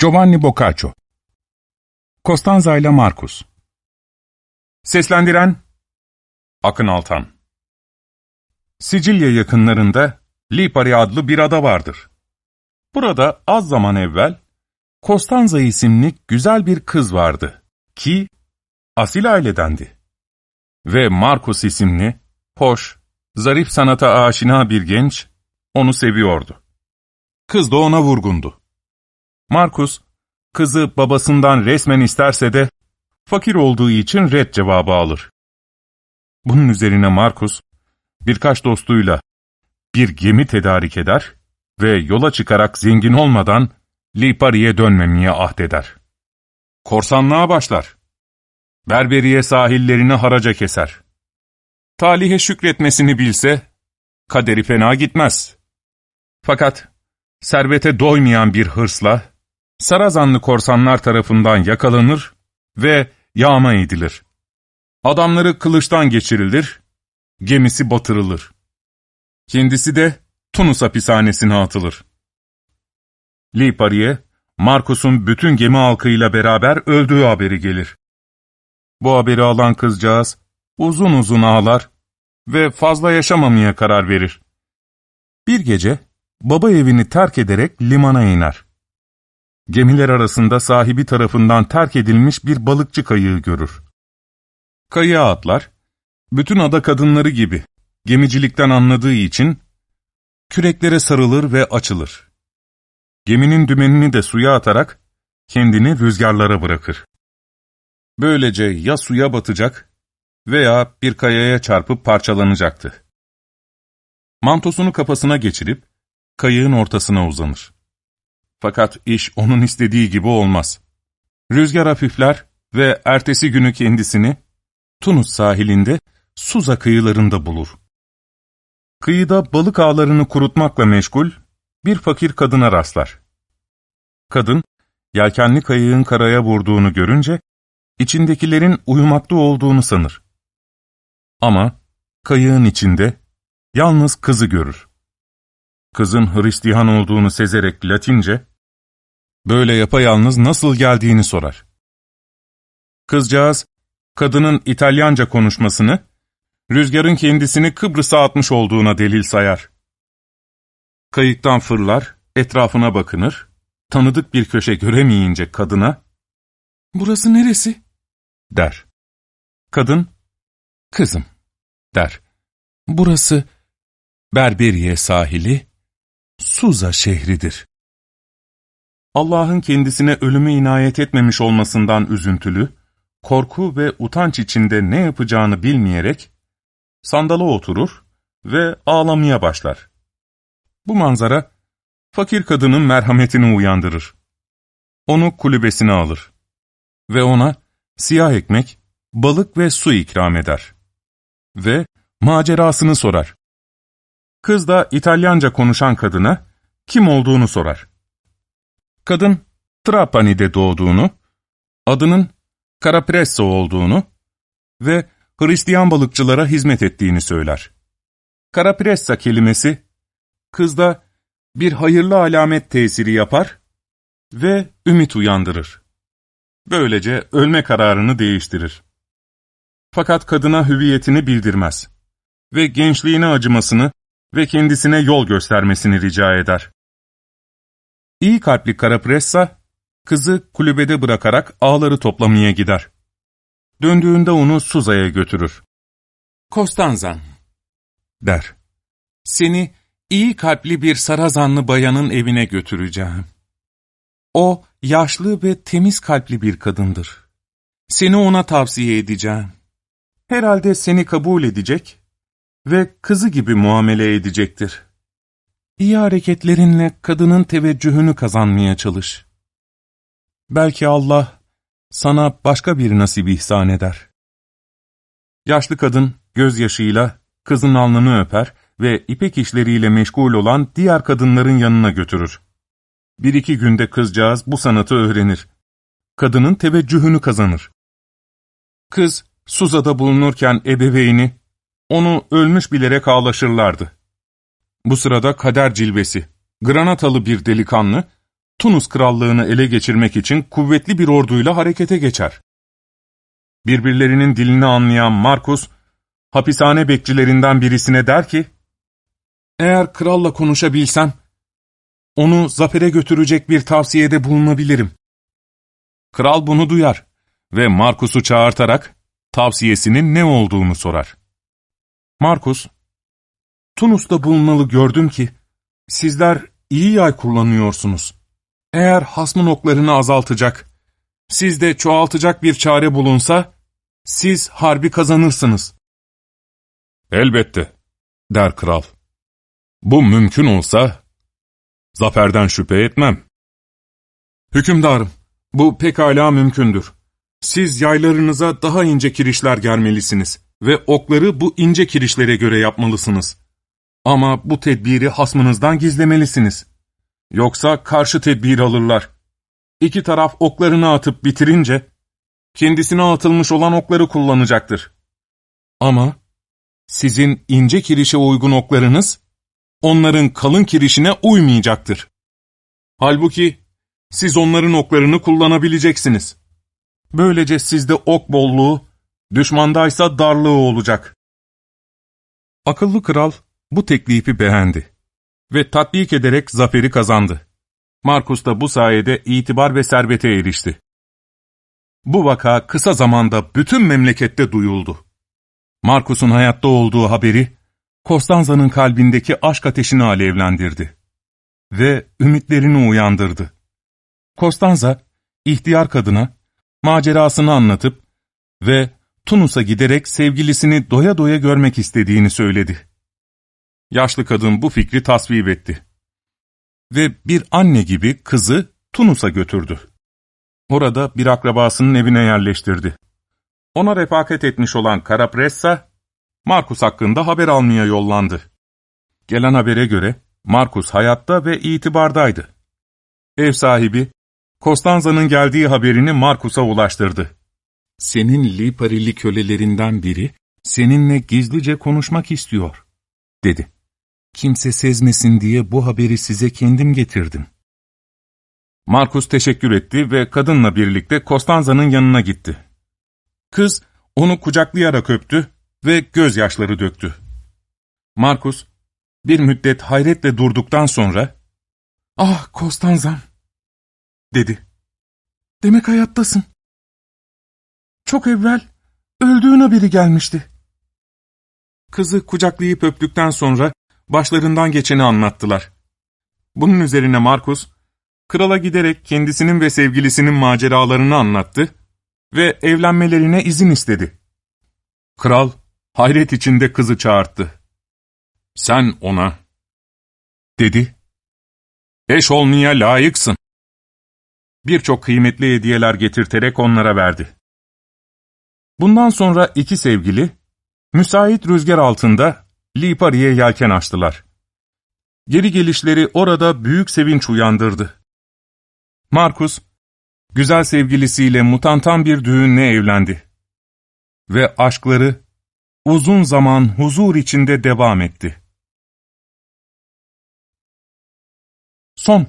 Giovanni Boccaccio Costanza ile Marcus Seslendiren Akın Altan Sicilya yakınlarında Lipari adlı bir ada vardır. Burada az zaman evvel Costanza isimli güzel bir kız vardı ki asil ailedendi. Ve Marcus isimli, hoş, zarif sanata aşina bir genç onu seviyordu. Kız da ona vurgundu. Markus, kızı babasından resmen isterse de, fakir olduğu için red cevabı alır. Bunun üzerine Markus, birkaç dostuyla bir gemi tedarik eder ve yola çıkarak zengin olmadan Lipari'ye dönmemeye ahdeder. Korsanlığa başlar. Berberiye sahillerini haraca keser. Talihe şükretmesini bilse, kaderi fena gitmez. Fakat servete doymayan bir hırsla, Sarazanlı korsanlar tarafından yakalanır ve yağma edilir. Adamları kılıçtan geçirilir, gemisi batırılır. Kendisi de Tunus hapishanesine atılır. Lipari'ye, Markus'un bütün gemi halkıyla beraber öldüğü haberi gelir. Bu haberi alan kızcağız uzun uzun ağlar ve fazla yaşamamaya karar verir. Bir gece baba evini terk ederek limana iner. Gemiler arasında sahibi tarafından terk edilmiş bir balıkçı kayığı görür. Kayığa atlar, bütün ada kadınları gibi gemicilikten anladığı için küreklere sarılır ve açılır. Geminin dümenini de suya atarak kendini rüzgarlara bırakır. Böylece ya suya batacak veya bir kayaya çarpıp parçalanacaktı. Mantosunu kafasına geçirip kayığın ortasına uzanır. Fakat iş onun istediği gibi olmaz. Rüzgar hafifler ve ertesi günü kendisini Tunus sahilinde Suza kıyılarında bulur. Kıyıda balık ağlarını kurutmakla meşgul bir fakir kadına rastlar. Kadın, yelkenli kayığın karaya vurduğunu görünce, içindekilerin uyumakta olduğunu sanır. Ama kayığın içinde yalnız kızı görür. Kızın Hristiyan olduğunu sezerek Latince, böyle yapayalnız nasıl geldiğini sorar. Kızcağız, kadının İtalyanca konuşmasını, rüzgarın kendisini Kıbrıs'a atmış olduğuna delil sayar. Kayıktan fırlar, etrafına bakınır, tanıdık bir köşe göremeyince kadına, ''Burası neresi?'' der. Kadın, ''Kızım'' der. ''Burası Berberiye sahili, Suza şehridir.'' Allah'ın kendisine ölümü inayet etmemiş olmasından üzüntülü, korku ve utanç içinde ne yapacağını bilmeyerek, sandala oturur ve ağlamaya başlar. Bu manzara, fakir kadının merhametini uyandırır. Onu kulübesine alır ve ona siyah ekmek, balık ve su ikram eder. Ve macerasını sorar. Kız da İtalyanca konuşan kadına kim olduğunu sorar. Kadın, Trapani'de doğduğunu, adının Carapresso olduğunu ve Hristiyan balıkçılara hizmet ettiğini söyler. Carapressa kelimesi, kızda bir hayırlı alamet tesiri yapar ve ümit uyandırır. Böylece ölme kararını değiştirir. Fakat kadına hüviyetini bildirmez ve gençliğine acımasını ve kendisine yol göstermesini rica eder. İyi kalpli Karapressa, kızı kulübede bırakarak ağları toplamaya gider. Döndüğünde onu Suza'ya götürür. Kostanzan, der. Seni iyi kalpli bir sarazanlı bayanın evine götüreceğim. O, yaşlı ve temiz kalpli bir kadındır. Seni ona tavsiye edeceğim. Herhalde seni kabul edecek ve kızı gibi muamele edecektir. İyi hareketlerinle kadının teveccühünü kazanmaya çalış. Belki Allah sana başka bir nasip ihsan eder. Yaşlı kadın gözyaşıyla kızın alnını öper ve ipek işleriyle meşgul olan diğer kadınların yanına götürür. Bir iki günde kızcağız bu sanatı öğrenir. Kadının teveccühünü kazanır. Kız, Suza'da bulunurken ebeveyni, onu ölmüş bilerek ağlaşırlardı. Bu sırada kader cilvesi, granatalı bir delikanlı, Tunus krallığını ele geçirmek için kuvvetli bir orduyla harekete geçer. Birbirlerinin dilini anlayan Markus, hapishane bekçilerinden birisine der ki, ''Eğer kralla konuşabilsem, onu zafere götürecek bir tavsiyede bulunabilirim.'' Kral bunu duyar ve Markus'u çağırtarak tavsiyesinin ne olduğunu sorar. Markus, Tunus'ta bulunmalı gördüm ki, sizler iyi yay kullanıyorsunuz. Eğer hasmın oklarını azaltacak, sizde çoğaltacak bir çare bulunsa, siz harbi kazanırsınız. Elbette, der kral. Bu mümkün olsa, zaferden şüphe etmem. Hükümdarım, bu pekala mümkündür. Siz yaylarınıza daha ince kirişler germelisiniz ve okları bu ince kirişlere göre yapmalısınız. Ama bu tedbiri hasmınızdan gizlemelisiniz. Yoksa karşı tedbir alırlar. İki taraf oklarını atıp bitirince, kendisine atılmış olan okları kullanacaktır. Ama sizin ince kirişe uygun oklarınız, onların kalın kirişine uymayacaktır. Halbuki siz onların oklarını kullanabileceksiniz. Böylece sizde ok bolluğu, düşmandaysa darlığı olacak. Akıllı kral bu teklifi beğendi ve tatbik ederek zaferi kazandı. Markus da bu sayede itibar ve servete erişti. Bu vaka kısa zamanda bütün memlekette duyuldu. Markus'un hayatta olduğu haberi, Kostanza'nın kalbindeki aşk ateşini alevlendirdi ve ümitlerini uyandırdı. Kostanza, ihtiyar kadına, macerasını anlatıp ve Tunus'a giderek sevgilisini doya doya görmek istediğini söyledi. Yaşlı kadın bu fikri tasvip etti. Ve bir anne gibi kızı Tunus'a götürdü. Orada bir akrabasının evine yerleştirdi. Ona refakat etmiş olan Karapressa, Markus hakkında haber almaya yollandı. Gelen habere göre Markus hayatta ve itibardaydı. Ev sahibi, Kostanza'nın geldiği haberini Markus'a ulaştırdı. Senin Liparili kölelerinden biri seninle gizlice konuşmak istiyor, dedi. Kimse sezmesin diye bu haberi size kendim getirdim. Markus teşekkür etti ve kadınla birlikte Kostanza'nın yanına gitti. Kız onu kucaklayarak öptü ve gözyaşları döktü. Markus bir müddet hayretle durduktan sonra ''Ah Kostanza'm'' dedi. ''Demek hayattasın. Çok evvel öldüğün haberi gelmişti.'' Kızı kucaklayıp öptükten sonra başlarından geçeni anlattılar. Bunun üzerine Markus, krala giderek kendisinin ve sevgilisinin maceralarını anlattı ve evlenmelerine izin istedi. Kral, hayret içinde kızı çağırttı. Sen ona, dedi, eş olmaya layıksın. Birçok kıymetli hediyeler getirterek onlara verdi. Bundan sonra iki sevgili, müsait rüzgar altında Lipari'ye yelken açtılar. Geri gelişleri orada büyük sevinç uyandırdı. Markus, güzel sevgilisiyle mutantan bir düğünle evlendi. Ve aşkları uzun zaman huzur içinde devam etti. Son